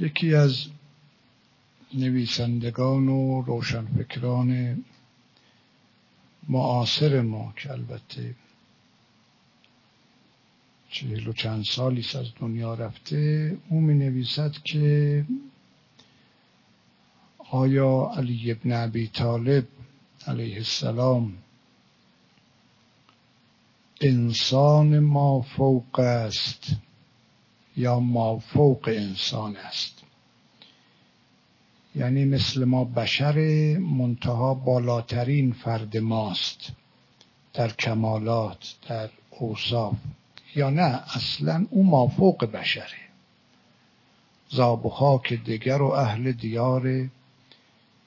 یکی از نویسندگان و روشنفکران معاصر ما که البته چهل و چند سالی از دنیا رفته او می نویسد که آیا علی ابن ابی طالب علیه السلام انسان ما فوق است یا ما فوق انسان است؟ یعنی مثل ما بشر منتها بالاترین فرد ماست. در کمالات در اوصاف. یا نه اصلا او مافوق بشره زاب که دگر و اهل دیار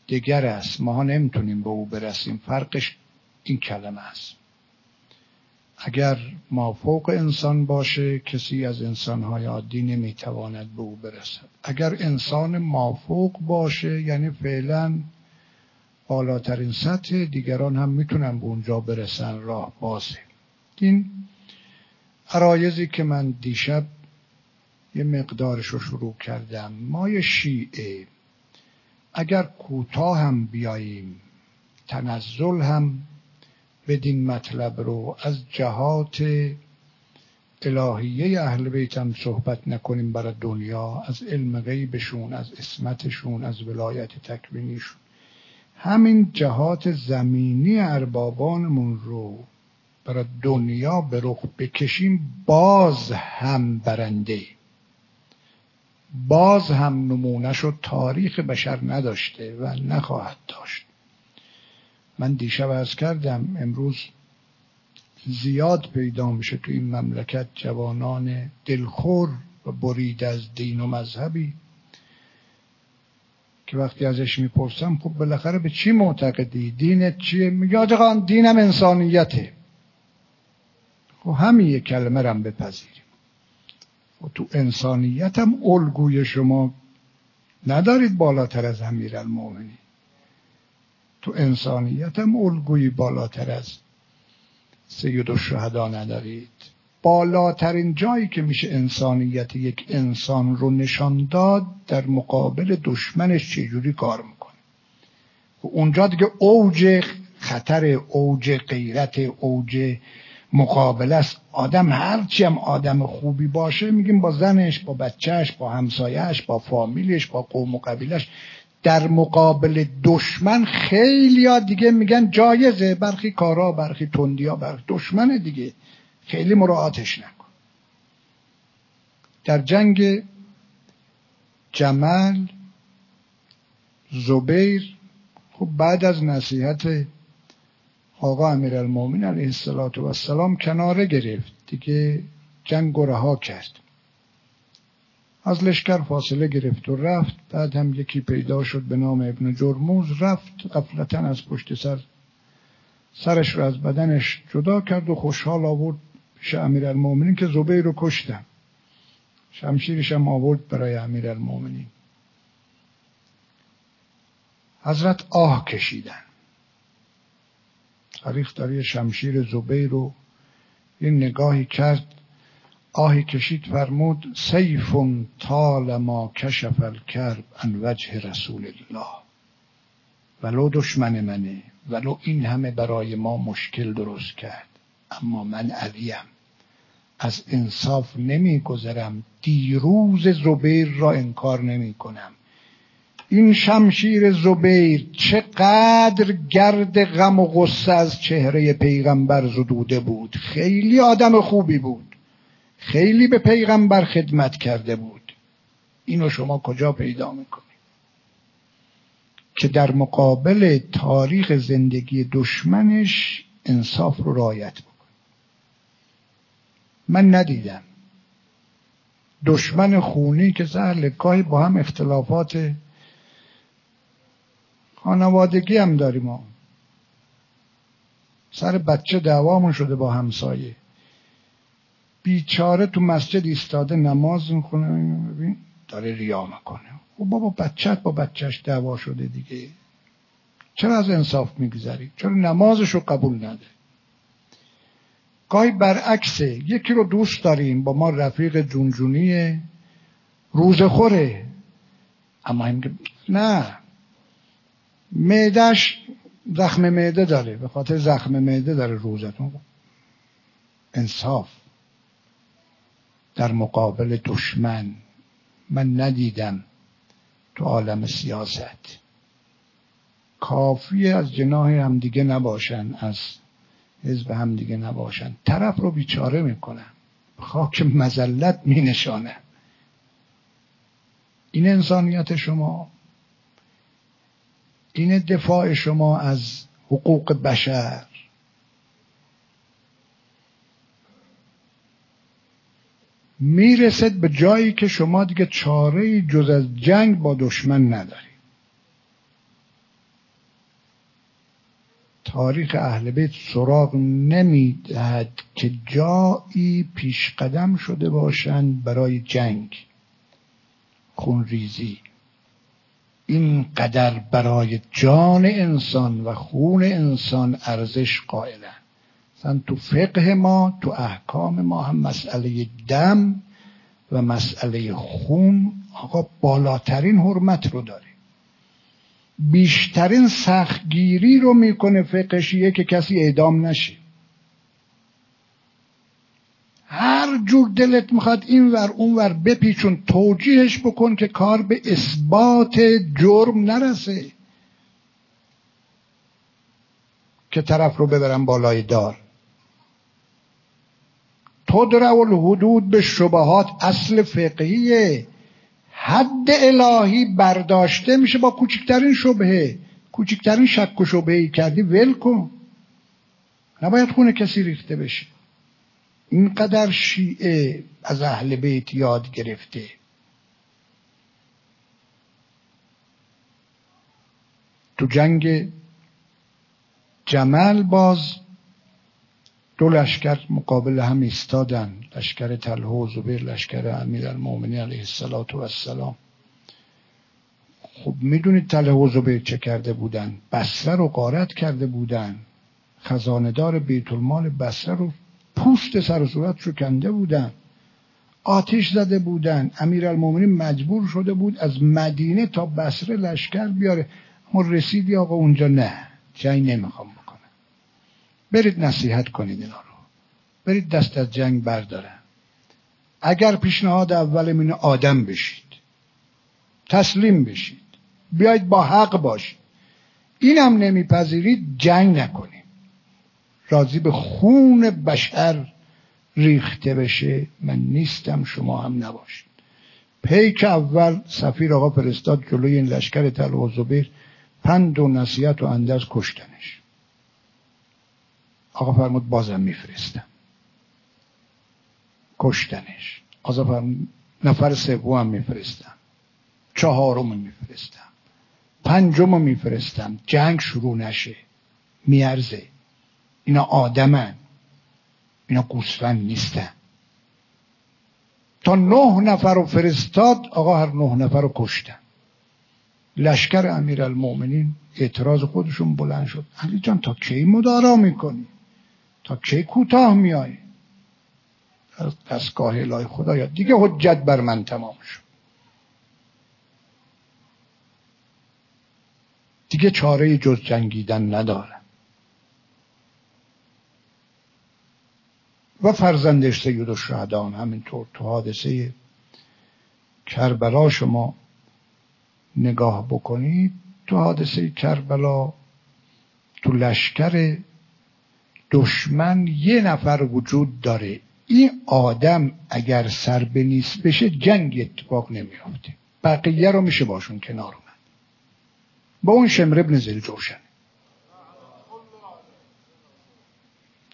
دگر است. ما نمی‌تونیم به او برسیم. فرقش این کلمه است. اگر مافوق انسان باشه کسی از انسانهای عادی نمی‌تواند به او برسد. اگر انسان مافوق باشه یعنی فعلا بالاترین سطح دیگران هم می‌تونن به اونجا برسن راه بازه. این عرایزی که من دیشب یه مقدارش رو شروع کردم. ما شیعه اگر کوتاه هم بیاییم تنزل هم بدین مطلب رو از جهات الهیه اهل بیت هم صحبت نکنیم برای دنیا از علم غیبشون از اسمتشون از ولایت تکوینیشون. همین جهات زمینی اربابانمون رو برای دنیا به رخ بکشیم باز هم برنده. باز هم نمونهش و تاریخ بشر نداشته و نخواهد داشت. من دیشب از کردم امروز زیاد پیدا میشه تو این مملکت جوانان دلخور و برید از دین و مذهبی که وقتی ازش می‌پرسم خب بالاخره به چی معتقدی؟ دینت چیه؟ میگه دینم انسانیته. خب همین یک کلمه رم بپذیریم. و خب تو انسانیت هم الگوی شما ندارید بالاتر از امیر المومنی تو انسانیت هم الگوی بالاتر از سید شهدا ندارید. بالاترین جایی که میشه انسانیت یک انسان رو نشان داد در مقابل دشمنش چجوری کار می‌کنه؟ و اونجا دیگه اوج خطر اوج غیرت اوج مقابله است. آدم هرچی هم آدم خوبی باشه میگیم با زنش با بچهش با همسایهش با فامیلش با قوم و قبیلش. در مقابل دشمن خیلی ها دیگه میگن جایزه. برخی کارا برخی تندیا برخی دشمن دیگه. خیلی مراعاتش نکن. در جنگ جمل زبیر خب بعد از نصیحت آقا امیرالمومنین علیه السلام کناره گرفت. دیگه جنگ رها کرد. از لشکر فاصله گرفت و رفت. بعد هم یکی پیدا شد به نام ابن جرموز. رفت قفلتا از پشت سر. سرش رو از بدنش جدا کرد و خوشحال آورد پیش المومنین که زبیر رو کشتم شمشیرش هم آورد برای المومنین حضرت آه کشیدن. تاریخ داره شمشیر زبیر رو یه نگاهی کرد آهی کشید فرمود سیف طال ما کشف الکرب ان وجه رسول الله. ولو دشمن منه ولو این همه برای ما مشکل درست کرد اما من علیم. از انصاف نمیگذرم دیروز زبیر را انکار نمی کنم این شمشیر زبیر چقدر گرد غم و غصه از چهره پیغمبر زدوده بود. خیلی آدم خوبی بود. خیلی به پیغمبر خدمت کرده بود. اینو شما کجا پیدا می‌کنید؟ که در مقابل تاریخ زندگی دشمنش انصاف رو رعایت بکنه. من ندیدم. دشمن خونی که زهر گاهی با هم اختلافات خانوادگی هم داریم ما. سر بچه دعوامون شده با همسایه. بیچاره تو مسجد ایستاده نماز می‌خونه. ببین داره ریا می‌کنه. خب بابا بچت با بچهش دعوا شده دیگه. چرا از انصاف میگذری؟ چرا نمازش رو قبول نده؟ گاهی برعکسه. یکی رو دوست داریم. با ما رفیق جونجونیه. روزخوره اما این نه. معدش زخم معده داره. به خاطر زخم معده داره روزتون. انصاف. در مقابل دشمن. من ندیدم تو عالم سیاست. کافی از جناه همدیگه نباشن از حزب همدیگه نباشن. طرف رو بیچاره می‌کنن خاک مزلت می نشانه این انسانیت شما این دفاع شما از حقوق بشر. می‌رسد به جایی که شما دیگه چاره جز از جنگ با دشمن ندارید. تاریخ اهل بیت سراغ نمی‌دهد که جایی پیش قدم شده باشند برای جنگ. خونریزی. این قدر برای جان انسان و خون انسان ارزش قائلن. مثلا تو فقه ما تو احکام ما هم مسئله دم و مسئله خون آقا بالاترین حرمت رو داره. بیشترین سختگیری رو می‌کنه فقشیه که کسی اعدام نشه. هر جور دلت می‌خواد این ور اون ور بپیچون توجیهش بکن که کار به اثبات جرم نرسه. که طرف رو ببرن بالای دار. تدرع الحدود به شبهات اصل فقهیه. حد الهی برداشته میشه با کوچکترین شبهه. کوچکترین شک و شبهه کردی ول کن. نباید خونه کسی ریخته بشه. اینقدر شیعه از اهل بیت یاد گرفته. تو جنگ جمل باز دو لشکر مقابل هم ایستادن لشکر تله و زبیر لشکر امیر المومنی علیه السلام خب می‌دونید تله و زبیر چه کرده بودن؟ بسره رو قارت کرده بودن. خزاندار بیت المال بسره رو پوست سر و صورت رو کنده بودن. آتش زده بودن. امیر المومنی مجبور شده بود از مدینه تا بسره لشکر بیاره. اما رسیدی آقا اونجا نه. جنگ نمی‌خوام برید نصیحت کنید اینا رو. برید دست از جنگ بردارن. اگر پیشنهاد اول مینه آدم بشید تسلیم بشید بیاید با حق باشید. اینم نمیپذیرید جنگ نکنید. راضی به خون بشر ریخته بشه من نیستم شما هم نباشید. پیک اول سفیر آقا فرستاد جلوی این لشکر تل و زبیر پند و نصیحت و اندرز کشتنش. آقا فرمود بازم میفرستم کشتنش. آقا فرمود نفر سوم میفرستم. چهارم میفرستم. پنجم میفرستم. جنگ شروع نشه. میارزه. اینا آدمن. اینا گوسفند نیستن. تا نه نفر رو فرستاد آقا هر نه نفر رو کشتن. لشکر امیر المؤمنین اعتراض خودشون بلند شد. علی جان تا کی مدارا می‌کنی؟ تا کی کوتاه میای؟ از دستگاه الهی خدایا دیگه حجت بر من تمام شد. دیگه چاره جز جنگیدن ندارم. و فرزندش سید و شهدان همینطور تو حادثه کربلا شما نگاه بکنید تو حادثه کربلا تو لشکر دشمن یه نفر وجود داره. این آدم اگر سر به نیست بشه جنگ اتفاق نمیافته. بقیه رو میشه باشون کنار اومد. با اون شمر ابن جوشن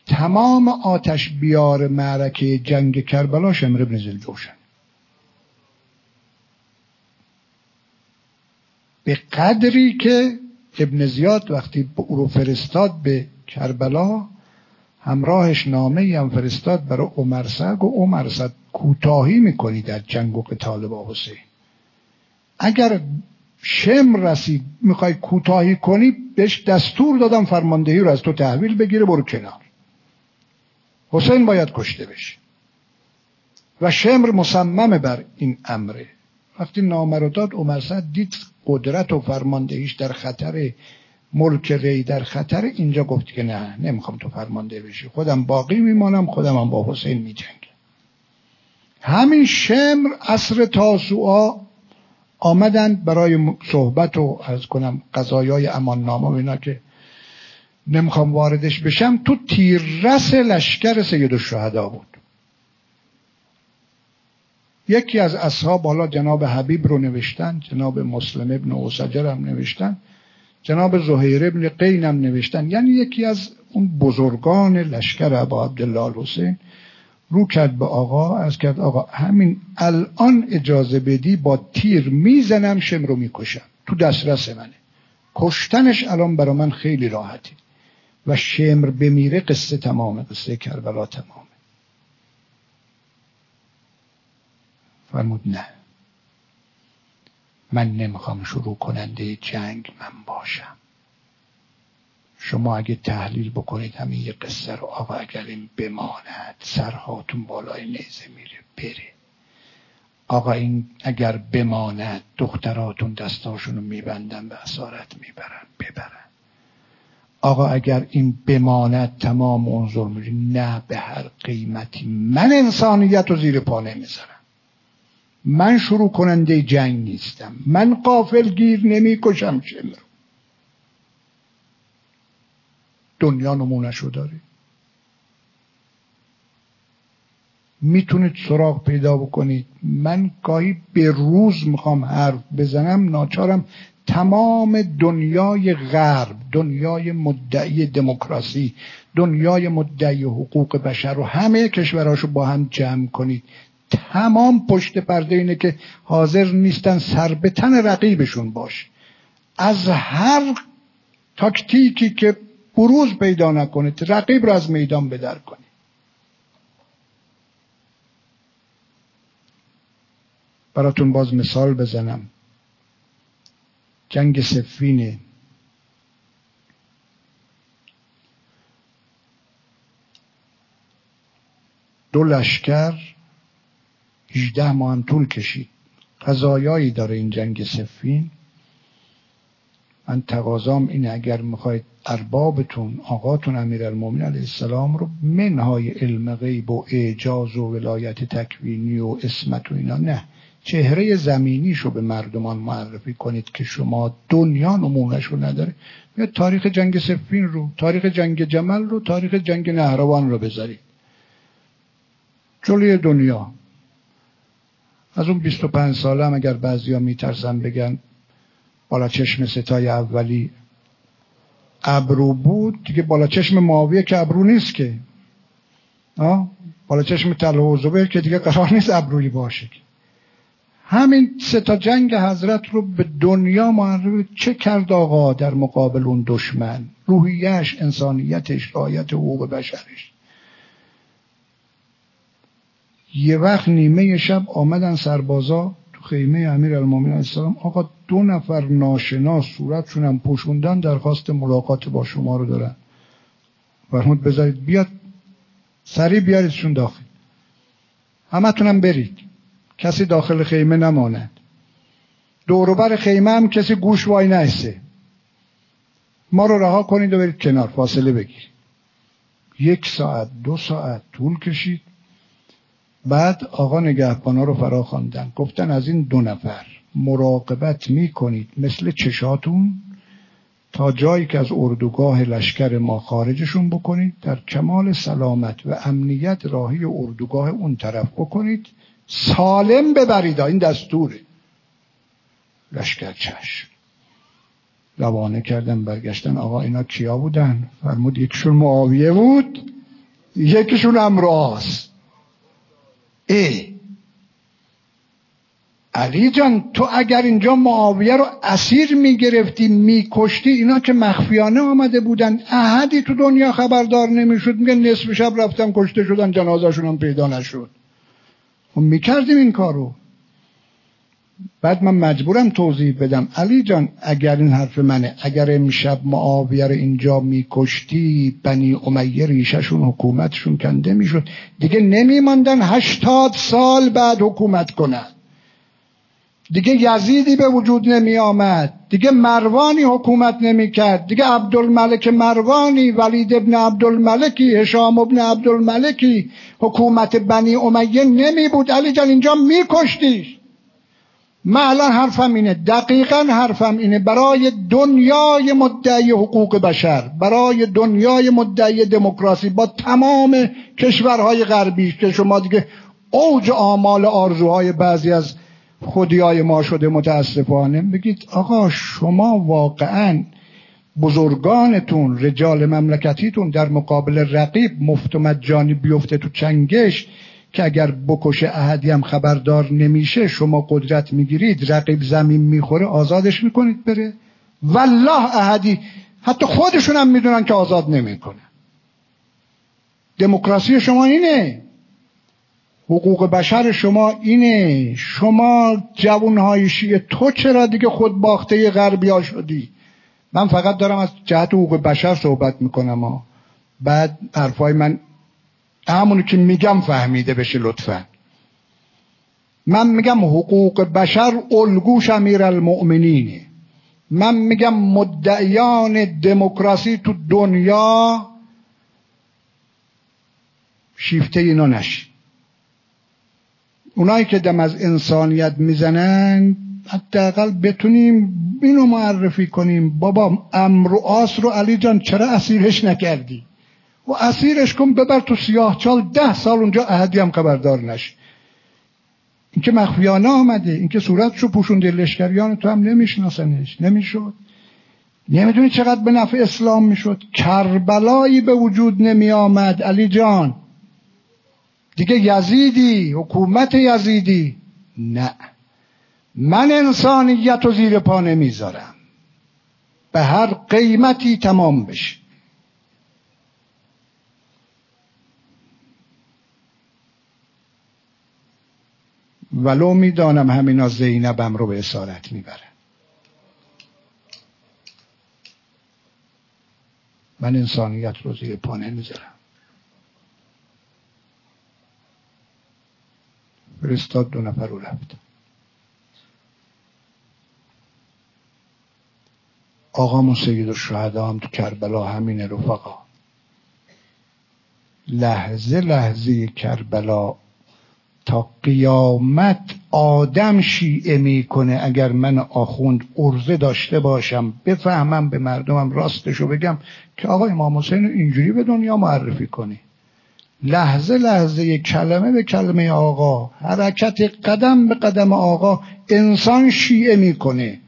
تمام آتش بیار معرکه جنگ کربلا شمر ابن جوشن به قدری که ابن زیاد وقتی او رو فرستاد به کربلا همراهش نامه هم فرستاد برای عمر سگ و عمر سگ کوتاهی می‌کنی در جنگ و قتال با حسین. اگر شم رسید می‌خوای کوتاهی کنی بهش دستور دادم فرماندهی رو از تو تحویل بگیره برو کنار. حسین باید کشته بشه. و شمر مصمم بر این امره. وقتی نامه رو داد عمر سعد دید قدرت و فرماندهیش در خطر ملک ری در خطر اینجا گفت که نه نمی‌خوام تو فرمانده بشی. خودم باقی میمانم خودم هم با حسین میجنگم. همین شمر اصر تاسوعا آمدن برای صحبت و از کنم قضایای امان نامه و اینا که نمی‌خوام واردش بشم تو تیررس لشکر سید الشهدا بود. یکی از اصحاب حالا جناب حبیب رو نوشتن جناب مسلم ابن اوسجر هم نوشتن. جناب زهیر ابن قین هم نوشتن. یعنی یکی از اون بزرگان لشکر ابا عبدالله الحسین رو کرد به آقا از کرد آقا همین الان اجازه بدی با تیر می‌زنم شم رو می‌کشم. تو دسترس منه. کشتنش الان برا من خیلی راحتی و شمر بمیره قصه تمامه قصه کربلا تمامه. فرمود نه. من نمی‌خوام شروع کننده جنگ من باشم. شما اگه تحلیل بکنید همین یه قصه رو آقا اگر این بماند سرهاتون بالای نیزه میره بره. آقا این اگر بماند دختراتون دستاشون رو میبندن به اسارت می‌برن ببرن. آقا اگر این بماند تمام اون ظلم نه به هر قیمتی من انسانیت رو زیر پا نمی‌ذارم. من شروع کننده جنگ نیستم. من قافل گیر نمی کشم شمر دنیا نمونش رو داره. می‌تونید سراغ پیدا بکنید. من گاهی به روز می‌خوام حرف بزنم ناچارم تمام دنیای غرب دنیای مدعی دموکراسی دنیای مدعی حقوق بشر و همه کشورهاشو با هم جمع کنید. تمام پشت پرده اینه که حاضر نیستن سر به تن رقیبشون باش. از هر تاکتیکی که بروز پیدا نکنه رقیب رو از میدان بدر کنه براتون باز مثال بزنم. جنگ سفینه. دو لشکر 18 ماه هم طول کشید. قضایایی داره این جنگ سفین. من تقاضام این اگر می‌خواید اربابتون آقاتون امیرالمومنین علیه السلام رو منهای علم غیب و اعجاز و ولایت تکوینی و اسمت و اینا نه. چهره زمینیش رو به مردمان معرفی کنید که شما دنیا نمونش رو نداره. یا تاریخ جنگ سفین رو تاریخ جنگ جمل رو تاریخ جنگ نهروان رو بذارید. جلوی دنیا. از اون 25 ساله هم اگر بعضیا میترسن بگن بالا چشم ستای اولی ابرو بود دیگه بالا چشم معاویه که ابرو نیست که. آه؟ بالا چشم طلحه و که دیگه قرار نیست ابروی باشه همین سه تا جنگ حضرت رو به دنیا معرفی چه کرد آقا در مقابل اون دشمن؟ روحیش انسانیتش رایت حقوق بشرش. یه وقت نیمه شب آمدن سربازا تو خیمه امیر المومن السلام آقا دو نفر ناشناس صورتشون هم پوشوندن درخواست ملاقات با شما رو دارن. فرمود بذارید بیاد سریع بیاریدشون داخل. همه تونم برید. کسی داخل خیمه نماند. دوروبر خیمه هم کسی گوش وای نایسته. ما رو رها کنید و برید کنار فاصله بگیرید. یک ساعت دو ساعت طول کشید. بعد آقا نگهبانا رو فرا خواندن. گفتن از این دو نفر مراقبت می‌کنید مثل چشاتون تا جایی که از اردوگاه لشکر ما خارجشون بکنید در کمال سلامت و امنیت راهی اردوگاه اون طرف بکنید. سالم ببرید این دستوره لشکر چشم. روانه کردن برگشتن. آقا اینا کیا بودن؟ فرمود یکشون معاویه بود یکیشون امراست ای. علی جان تو اگر اینجا معاویه رو اسیر می‌گرفتی میکشتی اینا که مخفیانه آمده بودن احدی تو دنیا خبردار نمی‌شد. میگه نصف شب رفتن کشته شدن جنازهشون هم پیدا نشد. خب می‌کردیم این کارو. بعد من مجبورم توضیح بدم. علی جان اگر این حرف منه اگر امشب معاویه رو اینجا میکشتی بنی امیه ریششون حکومتشون کنده می‌شد. دیگه نمیماندن هشتاد سال بعد حکومت کنن. دیگه یزیدی به وجود نمی آمد دیگه مروانی حکومت نمی کرد دیگه عبدالملک مروانی ولید ابن عبدالملکی هشام ابن عبدالملکی حکومت بنی امیه نمی بود علی جان اینجا می کشتیش من الان حرفم اینه. دقیقا حرفم اینه. برای دنیای مدعی حقوق بشر برای دنیای مدعی دموکراسی با تمام کشورهای غربی که شما دیگه اوج آمال آرزوهای بعضی از خودیای ما شده متاسفانه بگید آقا شما واقعا بزرگانتون رجال مملکتیتون در مقابل رقیب مفت و مجانی بیفته تو چنگش که اگر بکشه احدی هم خبردار نمیشه شما قدرت می‌گیرید رقیب زمین می‌خوره آزادش می‌کنید بره. والله احدی حتی خودشون هم می‌دونن که آزاد نمی‌کنه. دموکراسی شما اینه. حقوق بشر شما اینه. شما جوانهای شیعه تو چرا دیگه خود باخته غربی ها شدی؟ من فقط دارم از جهت حقوق بشر صحبت می‌کنم. ها. بعد حرفای من همونی که میگم فهمیده بشه لطفا. من میگم حقوق بشر الگوش امیر المؤمنینه من میگم مدعیان دموکراسی تو دنیا شیفته اینا نشی. اونایی که دم از انسانیت می‌زنن حداقل بتونیم اینو معرفی کنیم. بابا امر و آس رو علی جان چرا اسیرش نکردی؟ و اسیرش کن ببر تو سیاه چال ده سال اونجا احدی هم خبردار نش. اینکه مخفیانه آمده اینکه صورتشو پوشونده لشکریان تو هم نمیشناسنش نمی‌شد. نمی‌دونی چقدر به نفع اسلام می‌شد. کربلایی به وجود نمی آمد علی جان. دیگه یزیدی حکومت یزیدی. نه. من انسانیت رو زیر پا نمی‌ذارم. به هر قیمتی تمام بشه. ولو می‌دانم همینا زینبم رو به اسارت می‌بره من انسانیت رو زیر پا نمی‌ذارم فرستاد دو نفر رو رفت. آقامون سید الشهدا هم تو کربلا همینه رفقا. لحظه لحظه کربلا تا قیامت آدم شیعه می‌کنه. اگر من آخوند ارزه داشته باشم بفهمم به مردمم راستشو بگم که آقا امام حسین اینجوری به دنیا معرفی کنی. لحظه لحظه کلمه به کلمه آقا حرکت قدم به قدم آقا انسان شیعه می‌کنه.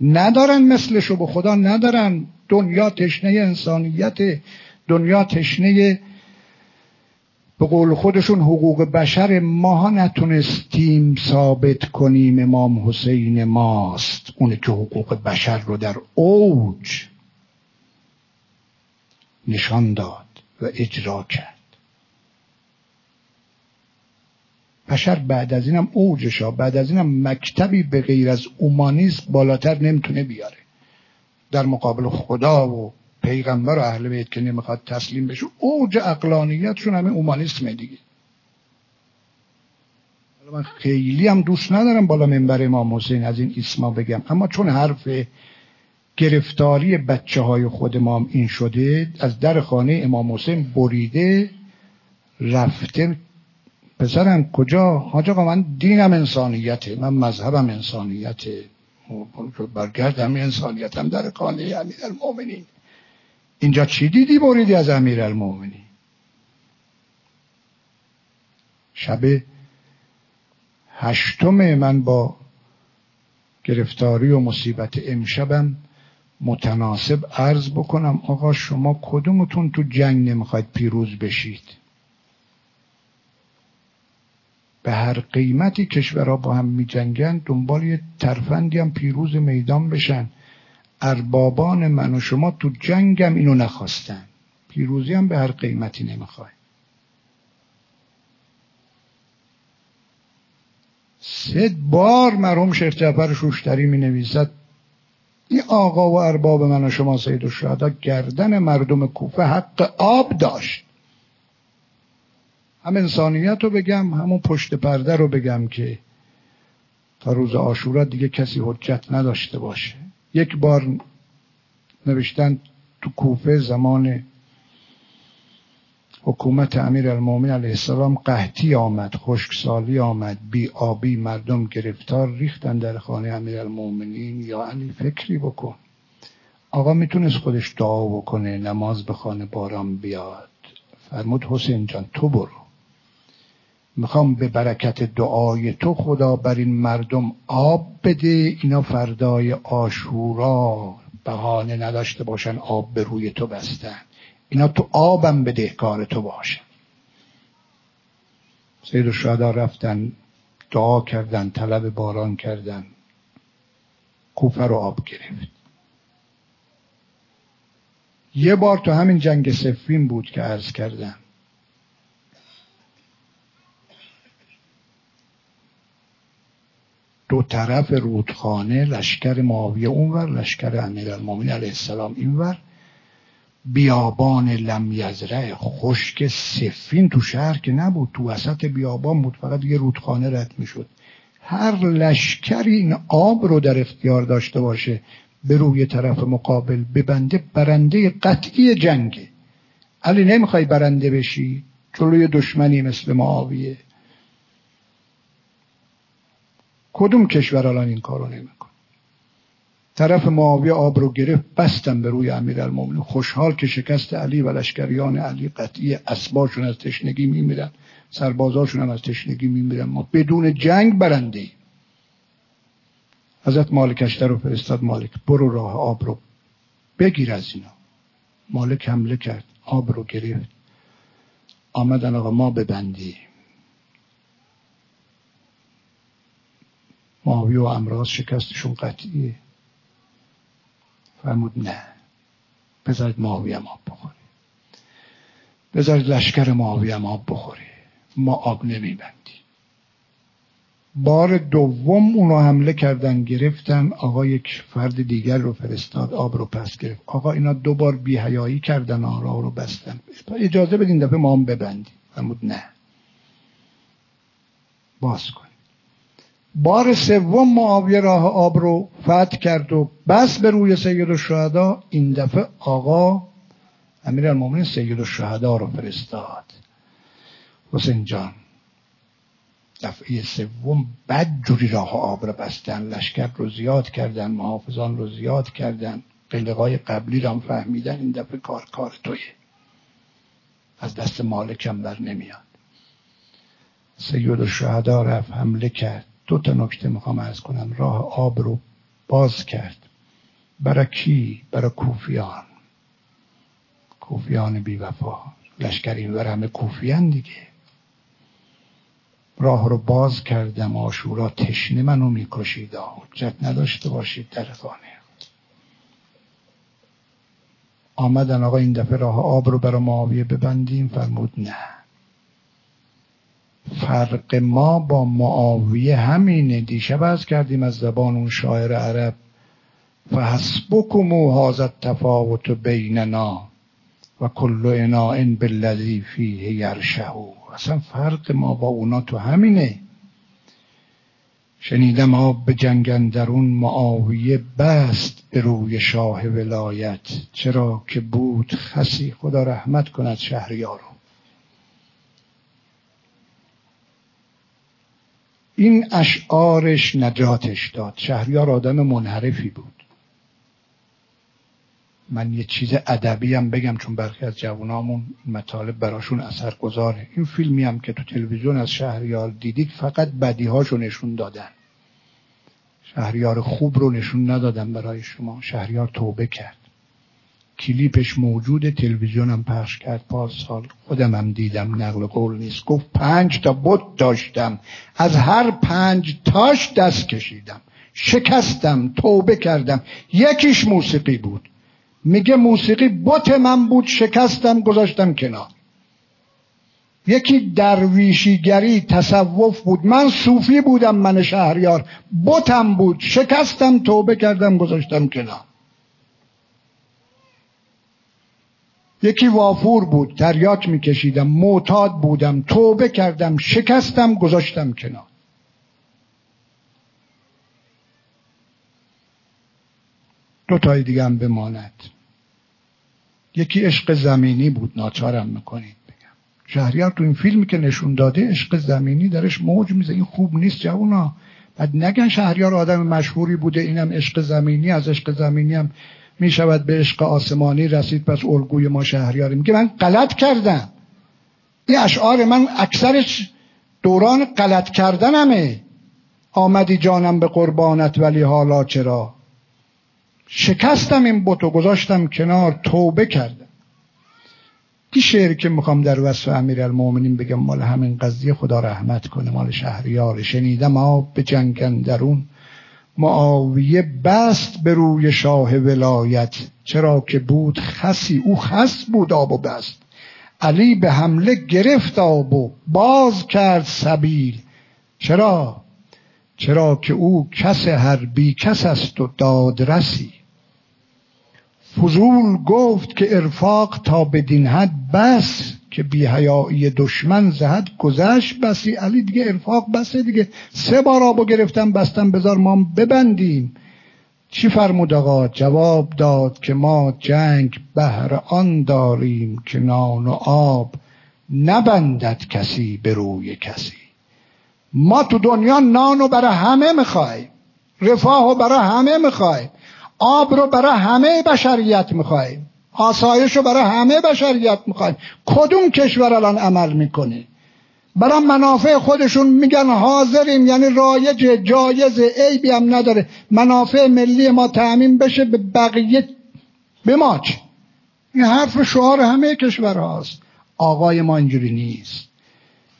ندارن مثلشو به خدا ندارن. دنیا تشنه انسانیت دنیا تشنه به قول خودشون حقوق بشر ما نتونستیم ثابت کنیم امام حسین ماست. اونه که حقوق بشر رو در اوج نشان داد و اجرا کرد. بشر بعد از اینم اوجشا بعد از اینم مکتبی به غیر از اومانیسم بالاتر نمی‌تونه بیاره. در مقابل خدا و پیغمبر و اهل بیت که نمی‌خواد تسلیم بشه اوج اقلانیتشون همه اومانیسم دیگه. من خیلی هم دوست ندارم بالا منبر امام حسین از این اسما بگم. اما چون حرف گرفتاری بچه های خود ما این شده از در خانه امام حسین بریده رفته. پسرم کجا؟ حاج آقا من دینم انسانیته من مذهبم انسانیته. برگردم انسانیتم در خانه امیر المومنین اینجا چی دیدی بریدی از امیر المومنین شب هشتم من با گرفتاری و مصیبت امشبم متناسب عرض بکنم. آقا شما کدومتون تو جنگ نمی‌خواید پیروز بشید؟ به هر قیمتی کشورها با هم می جنگن دنبال یه ترفندی هم پیروز میدان بشن. اربابان من و شما تو جنگم اینو نخواستن. پیروزی هم به هر قیمتی نمی‌خوای. سه بار مرحوم شیخ جعفر شوشتری می نویسد این آقا و ارباب من و شما سید و گردن مردم کوفه حق آب داشت. هم انسانیت رو بگم همون پشت پرده رو بگم که تا روز آشورا دیگه کسی حجت نداشته باشه. یک بار نوشتن تو کوفه زمان حکومت امیر المومن علیه السلام قحطی آمد خشکسالی آمد بی آبی مردم گرفتار ریختن در خانه امیر المومنین یا علی فکری بکن. آقا می‌تونست خودش دعا بکنه نماز بخانه باران بیاد. فرمود حسین جان تو برو. می‌خوام به برکت دعای تو خدا بر این مردم آب بده اینا فردای آشورا. بهانه نداشته باشن آب به روی تو بستن. اینا تو آبم بدهکار تو باشن سید الشهدا رفتن دعا کردن طلب باران کردن. کوفه رو آب گرفت. یه بار تو همین جنگ سفین بود که عرض کردم. دو طرف رودخانه لشکر معاویه اونور لشکر امیرالمومنین علیه السلام اینور. بیابان لم یزرع خشک سفین تو شهر که نبود تو وسط بیابان بود فقط یه رودخانه رد می‌شد. هر لشکری این آب رو در اختیار داشته باشه به روی طرف مقابل ببنده برنده قطعی جنگه. علی نمی‌خوای برنده بشی؟ جلوی دشمنی مثل معاویه. کدوم کشور الان این کارو نمیکن طرف معاویه آب رو گرفت بستن به روی المومنین خوشحال که شکست علی و لشکریان علی قطعی اسباشون از تشنگی میمیرن. سربازاشون هم از تشنگی میمیرن. ما بدون جنگ برنده ایم. حضرت مالکشتر رو فرستاد. مالک برو راه آب رو بگیر از اینا. مالک حمله کرد. آب رو گرفت. آمدن آقا ما ببندیم. ماوی و امراض شکستشون قطعیه. فرمود نه. بذارید ماوی آب بخوری بذارید لشکر ماوی آب بخوری ما آب نمیبندیم. بار دوم اونو حمله کردن گرفتن. آقا یک فرد دیگر رو فرستاد آب رو پس گرفت. آقا اینا دو بار بیهیایی کردن آرا رو بستن. اجازه بدین دفعه ما هم ببندیم. فرمود نه. باز کن. بار سوم معاویه راه آب رو فتح کرد و بس به روی سید الشهدا این دفعه آقا امیر المومنین سید الشهدا رو فرستاد. حسین جان دفعه سوم بد جوری راه آب رو بستن لشکر رو زیاد کردن محافظان رو زیاد کردن قلقای قبلی رو هم فهمیدن این دفعه کار کار تویه. از دست مالکم بر نمیاد. سید الشهدا رفت حمله کرد. دو تا نکته می‌خوام ارز کنم. راه آب رو باز کرد. برای کی؟ برای کوفیان. کوفیان بی وفا لشکر اینور همه کوفیان دیگه. راه رو باز کردم. آشورا تشنه منو می‌کشید. حجت نداشته باشید در خانه. آمدن آقا این دفعه راه آب رو برای معاویه ببندیم. فرمود نه. فرق ما با معاویه همینه. دیشب از کردیم از زبان اون شاعر عرب فحسبکم هازت تفاوت بیننا و کل اناء بالذی فیه یرشهو. اصلا فرق ما با اونا تو همینه. شنیدم آب به جنگ درون معاویه بست به روی شاه ولایت. چرا که بود خسی خدا رحمت کند شهریارو. این اشعارش نجاتش داد. شهریار آدم منحرفی بود. من یه چیز ادبی هم بگم چون برخی از جوانامون مطالب براشون اثر گذاره این فیلمی هم که تو تلویزیون از شهریار دیدید فقط بدیهاشو نشون دادن. شهریار خوب رو نشون ندادن برای شما. شهریار توبه کرد. کلیپش موجود تلویزیون هم پخش کرد. پارسال خودم هم دیدم نقل قول نیست. گفت پنج تا بت داشتم. از هر پنج تاش دست کشیدم. شکستم توبه کردم. یکیش موسیقی بود. میگه موسیقی بت من بود شکستم گذاشتم کنار. یکی درویشیگری تصوف بود. من صوفی بودم من شهریار. بتم بود شکستم توبه کردم گذاشتم کنار. یکی وافور بود تریاک میکشیدم معتاد بودم توبه کردم شکستم گذاشتم کنار. دو تای دیگه هم بماند. یکی عشق زمینی بود ناچارم می‌کنید بگم. شهریار تو این فیلمی که نشون داده عشق زمینی درش موج میزه. این خوب نیست جوونا. بعد نگن شهریار آدم مشهوری بوده اینم عشق زمینی از عشق زمینی هم می‌شود به عشق آسمانی رسید پس الگوی ما شهریاری میگه من غلط کردم. این اشعار من اکثرش دوران غلط کردنمه. آمدی جانم به قربانت ولی حالا چرا؟ شکستم این بتو گذاشتم کنار توبه کردم. این شعری که می‌خوام در وصف امیر المومنین بگم مال همین قضیه خدا رحمت کنه مال شهریار. شنیدم آب به جنگن درون معاویه بست به روی شاه ولایت چرا که بود خسی. او خس بود آب و بست. علی به حمله گرفت آب و باز کرد سبیل. چرا؟ چرا که او کس هر بی کس است و دادرسی. فضول گفت که ارفاق تا بدین حد بس. که بیهیایی دشمن زهد گذشت بسی علی دیگه ارفاق بسه دیگه. سه بار آبو گرفتم بستم بذار ما ببندیم. چی فرمود آقا؟ جواب داد که ما جنگ بهر آن داریم که نان و آب نبندد کسی به روی کسی. ما تو دنیا نان رو برای همه می‌خوایم رفاه رو برای همه می‌خوایم آب رو برای همه بشریت می‌خوایم آسایش رو برای همه بشریت می‌خوایم کدوم کشور الان عمل می‌کنه؟ برای منافع خودشون میگن حاضریم یعنی رایج جایز عیبی هم نداره. منافع ملی ما تعمین بشه به بقیه بماچ. این حرف شعار همه کشور هاست آقای ما اینجوری نیست.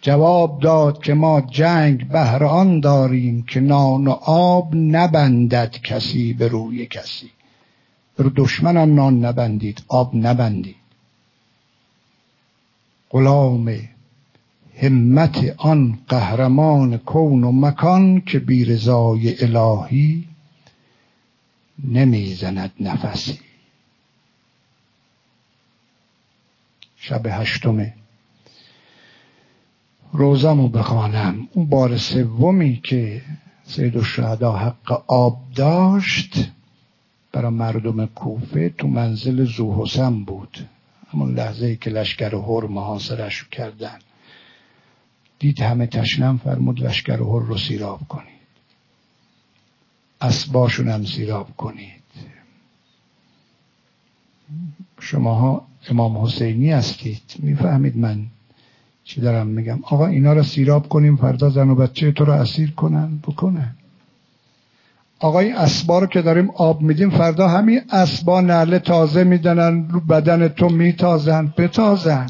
جواب داد که ما جنگ بهران داریم که نان و آب نبندد کسی به روی کسی. رو دشمنان نان نبندید آب نبندید. غلام همت آن قهرمان کون و مکان که بیرزای الهی نمی‌زند نفسی. شب هشتمه روزمو بخوانم. اون بار سومی که سید الشهدا حق آب داشت برای مردم کوفه تو منزل زوحسن بود. همون لحظه ای که لشکر هر محاصرش کردن. دید همه تشنم فرمود لشکر هر رو سیراب کنید. اسباشون هم سیراب کنید. شماها امام حسینی هستید. می‌فهمید من چی دارم میگم. آقا اینا رو سیراب کنیم فردا زن و بچه تو رو اسیر کنن بکنن. آقا این اسبا رو که داریم آب میدیم فردا همین اسبا نعله تازه میدنن رو بدن تو میتازن بتازن.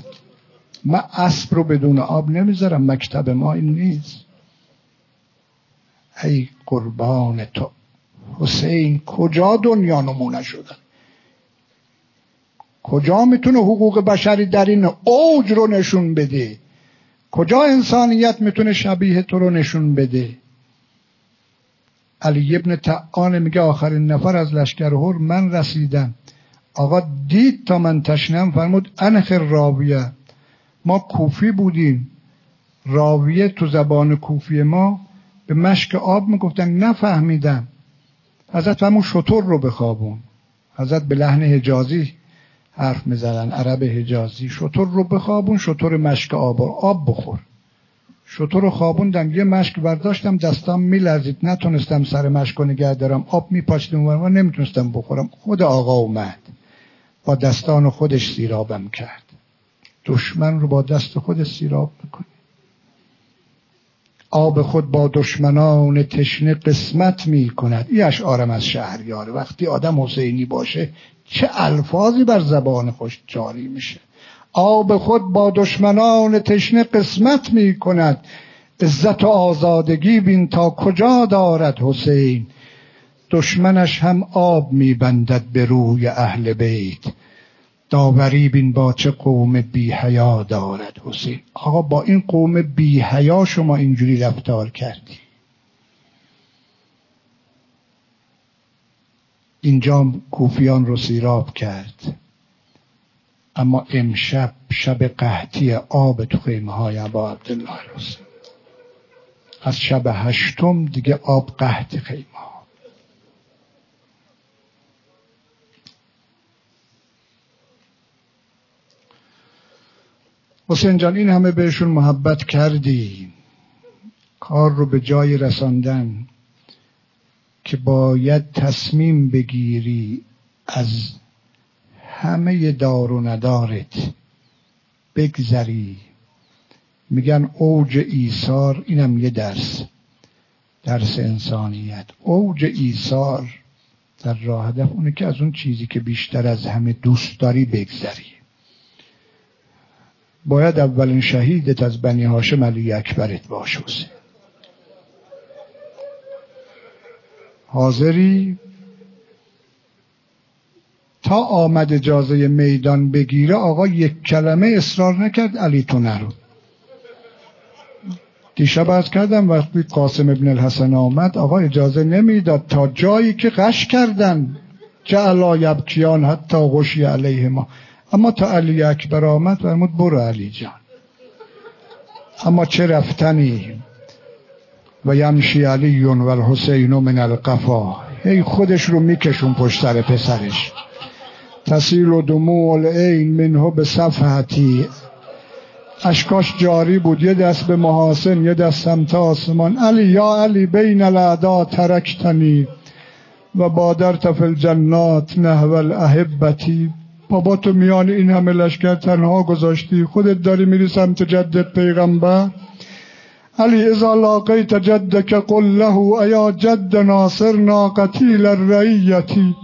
من اسب رو بدون آب نمی‌ذارم مکتب ما این نیست. ای قربان تو. حسین کجا دنیا نمونه شدن؟ کجا می‌تونه حقوق بشری در این اوج رو نشون بده؟ کجا انسانیت می‌تونه شبیه تو رو نشون بده؟ علی ابن تعان میگه آخرین نفر از لشکر هر من رسیدم آقا دید تا من تشنم فرمود انخر راویه ما کوفی بودیم. راویه تو زبان کوفی ما به مشک آب می‌گفتن نفهمیدم حضرت همون شطور رو بخوابون. حضرت به لحن حجازی حرف می‌زنن عرب حجازی. شطور رو بخوابون شطور مشک آب آب بخور. شطور رو خوابوندم یه مشک برداشتم دستام میلرزید. نتونستم سر مشک نگه دارم. آب میپاشتم و نمی‌تونستم بخورم. خود آقا اومد. با دستان خودش سیرابم کرد. دشمن رو با دست خود سیراب می‌کنه. آب خود با دشمنان تشنه قسمت می کند این اشعارم از شهریاره. وقتی آدم حسینی باشه چه الفاظی بر زبان خوش جاری میشه. آب خود با دشمنان تشنه قسمت می کند عزت و آزادگی بین تا کجا دارد حسین؟ دشمنش هم آب میبندد به روی اهل بیت. داوری بین با چه قوم بی حیا دارد حسین؟ آقا با این قوم بی حیا شما اینجوری رفتار کردی. اینجا کوفیان رو سیراب کرد. اما امشب شب قحطی آب تو خیمه های عبا عبدالله رسول از شب هشتم دیگه آب قحط خیمه ها حسین جان این همه بهشون محبت کردی. کار رو به جای رساندن که باید تصمیم بگیری از همه دار و ندارت بگذری. میگن اوج ایثار اینم یه درس. درس انسانیت. اوج ایثار در راه هدف اونه که از اون چیزی که بیشتر از همه دوست داری بگذری. باید اولین شهیدت از بنی هاشم علی اکبرت باش حسین. حاضری؟ تا آمد اجازه میدان بگیره آقا یک کلمه اصرار نکرد علی تو نرو دیشب از کردم وقتی قاسم ابن الحسن آمد آقا اجازه نمی‌داد تا جایی که قش کردن. جعلا یبکیان حتی غشی علیه ما اما تا علی اکبر آمد فرمود برو علی جان. اما چه رفتنی؟ و یمشی علی و الحسین من القفا. هی خودش رو میکشون پشت سر پسرش. تسیل دموع العین منه به صفحتی اشکاش جاری بود یه دست به محاسن یه دست سمت آسمان. علی یا علی بین الاعدا ترکتنی و بادرت فی الجنات نحو الاحبتی. بابا تو میان این همه لشکر تنها گذاشتی خودت داری میری سمت جدت پیغمبر. علی اذا لاقیت جدک قل له ایا جد ناصرنا قتیل الرعیتی.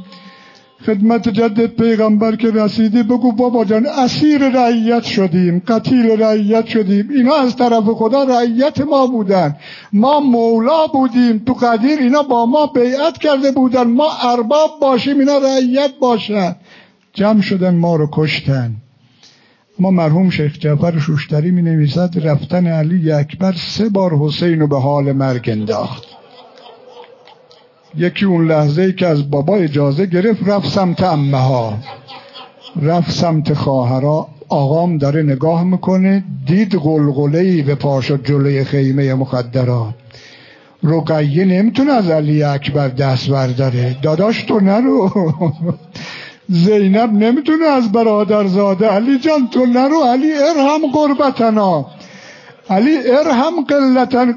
خدمت جدت پیغمبر که رسیدی بگو بابا جان اسیر رعیت شدیم قتیل رعیت شدیم. اینا از طرف خدا رعیت ما بودن. ما مولا بودیم. تو قدیر اینا با ما بیعت کرده بودن. ما ارباب باشیم اینا رعیت باشن. جمع شدن ما رو کشتن. ما مرحوم شیخ جعفر شوشتری می نویسد رفتن علی اکبر سه بار حسین رو به حال مرگ انداخت. یکی اون لحظه ای که از بابا اجازه گرفت رفت سمت امه ها رفت سمت خواهرا آقام داره نگاه می‌کنه دید غلغله ای به پاشو جلوی خیمه مخدرات رقیه نمی‌تونه از علی اکبر دست برداره. داداش تو نرو. زینب نمی‌تونه از برادر زاده علی جان تو نرو. علی ارهم قربتنا علی ارهم قلتن.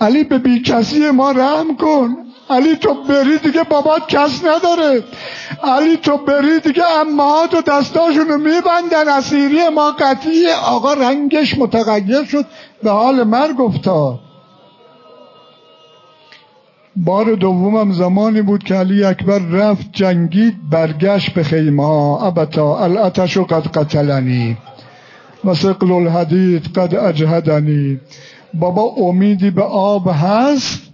علی به بی کسی ما رحم کن. علی تو بری دیگه بابات کس نداره. علی تو بری دیگه امهات و دستاشونو میبندن. اسیری ما قطعی آقا رنگش متغیر شد. به حال مرگ افتاد. بار دومم زمانی بود که علی اکبر رفت جنگید برگشت به خیمه ها. ابتا الاتش قد قتلنی. و سقل الحدید قد اجهدنی. بابا امیدی به آب هست؟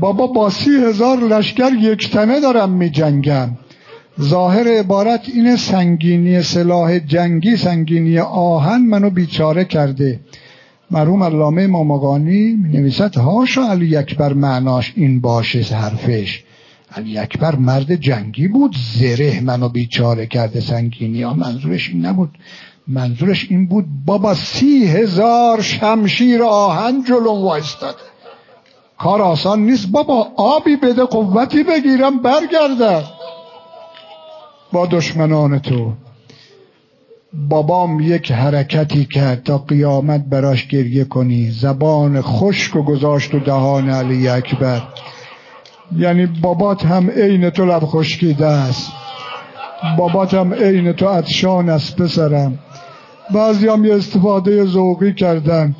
بابا با سی هزار لشکر یک تنه دارم می جنگم. ظاهر عبارت این سنگینی سلاح جنگی سنگینی آهن منو بیچاره کرده. مرحوم علامه ماماقانی می نویسد هاشا علی اکبر معناش این باشه حرفش. علی اکبر مرد جنگی بود زره منو بیچاره کرده سنگینی ها منظورش این نبود. منظورش این بود بابا سی هزار شمشیر آهن جلو وایستاده. کار آسان نیست. بابا آبی بده قوتی بگیرم برگردم با دشمنان تو. بابام یک حرکتی کرد تا قیامت براش گریه کنی. زبان خشک و گذاشت و دهان علی اکبر. یعنی بابات هم عین تو لب خشکیده است. بابات هم عین تو عطشان است پسرم. بعضی هم یه استفاده ذوقی کردن.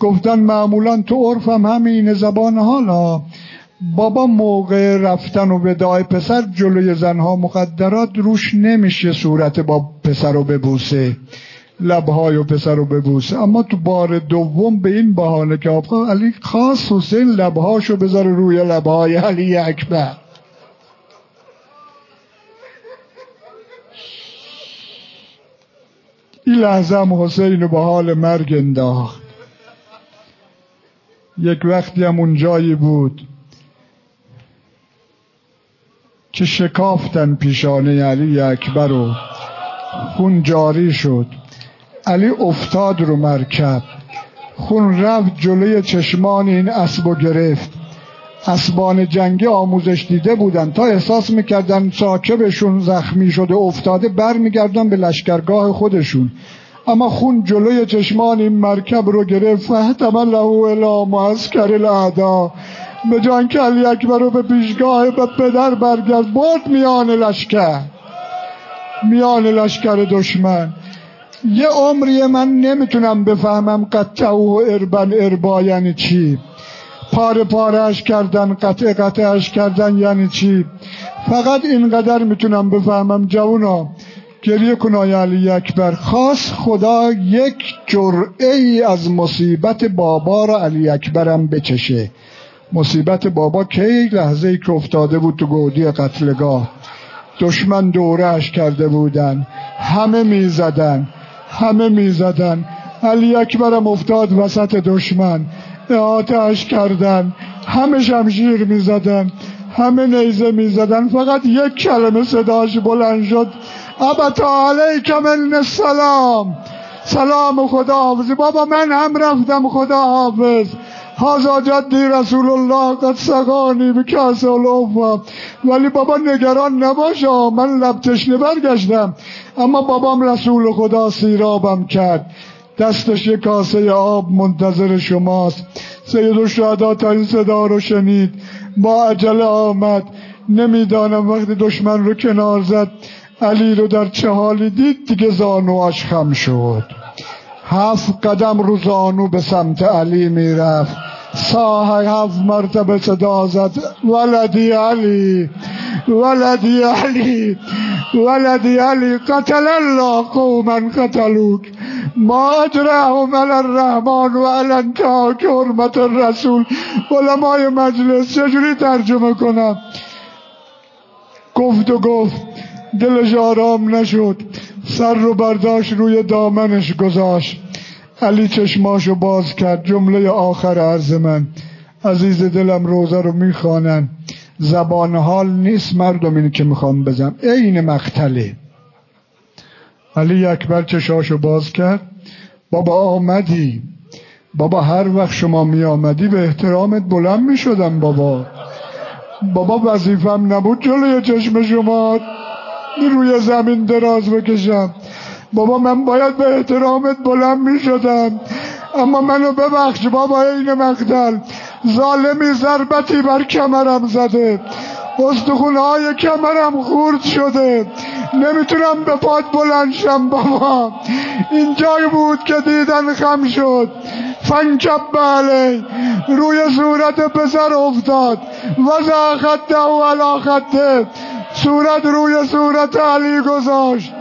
گفتن معمولا تو عرفم همین زبان حالا. بابا موقع رفتن و ودای پسر جلوی زنها مقدرات روش نمیشه صورت با پسر رو ببوسه. لبهای و پسر رو ببوسه. اما تو بار دوم به این بهانه که آقا علی خاص حسین لبهاشو بذاره روی لبهای علی اکبر. این لحظه هم حسین به حال مرگ انداخت. یک وقتی هم اون جایی بود که شکافتن پیشانه علی اکبر و خون جاری شد. علی افتاد رو مرکب. خون رفت جلوی چشمان این اسب و گرفت. اسبان جنگی آموزش دیده بودن. تا احساس می‌کردن ساکبشون زخمی شده افتاده برمیگردن به لشکرگاه خودشون. اما خون جلوی چشمان این مرکب رو گرفت. فهتم له الا معسکر الاعدا. به جان علی اکبر رو به پیشگاه به پدر برگرد. برد میان لشکر. میان لشکر دشمن. یه عمری من نمی‌تونم بفهمم قطعه و اربن اربا یعنی چی. پاره پارهش کردن قطع قطعش کردن یعنی چی. فقط اینقدر می‌تونم بفهمم جوونا. گریه کنای علی اکبر. خاص خدا یک جرعه ای از مصیبت بابا را علی اکبرم بچشه. مصیبت بابا کی لحظه ای که افتاده بود تو گودی قتلگاه. دشمن دورش کرده بودن. همه می‌زدن. همه می‌زدن. علی اکبرم افتاد وسط دشمن. اعاتش کردن. همه شمشیر می‌زدن. همه نیزه می‌زدن. فقط یک کلمه صداش بلند شد. ابتا علیک من السلام. سلام خدا حافظ بابا من هم رفتم خدا حافظ هازا جدی رسول الله قد سقانی به کاس ولی بابا نگران نباشا من لب تشنه برگشتم. اما بابام رسول خدا سیرابم کرد. دستش یک کاسه آب منتظر شماست. سید الشهدا تا این صدا رو شنید. با عجله آمد. نمی‌دانم وقتی دشمن رو کنار زد. علی رو در چه حالی دید دیگه زانواش خم شد. هفت قدم رو زانو به سمت علی می‌رفت. ساه هفت مرتبه صدا زد. ولدی علی ولدی علی ولدی علی قتل الله قوما قتلوک. ما اجرهم علی الرحمن و علی حرمت الرسول. علمای مجلس چجوری ترجمه کنم؟ گفت و گفت. دلش آرام نشد. سر رو برداشت روی دامنش گذاشت. علی چشماشو باز کرد. جمله آخر عرض من. عزیز دلم روزه رو می‌خوانن. زبان حال نیست مردم اینی که می‌خوام بزن عین مقتله. علی اکبر چشاشو باز کرد. بابا آمدی. بابا هر وقت شما می آمدی به احترامت بلند می شدم بابا. بابا وظیفم نبود جلوی چشم شما. روی زمین دراز بکشم. بابا من باید به احترامت بلند می شدم اما منو ببخش بابا این مقتل. ظالمی ضربتی بر کمرم زده. های کمرم خورد شده. نمی‌تونم به پاد بلند شم بابا. این جای بود که دیدن خم شد. فنکب بله. روی صورت پسر افتاد. وزا خطه و علا خطه. صورت روی صورت علی گذاشت.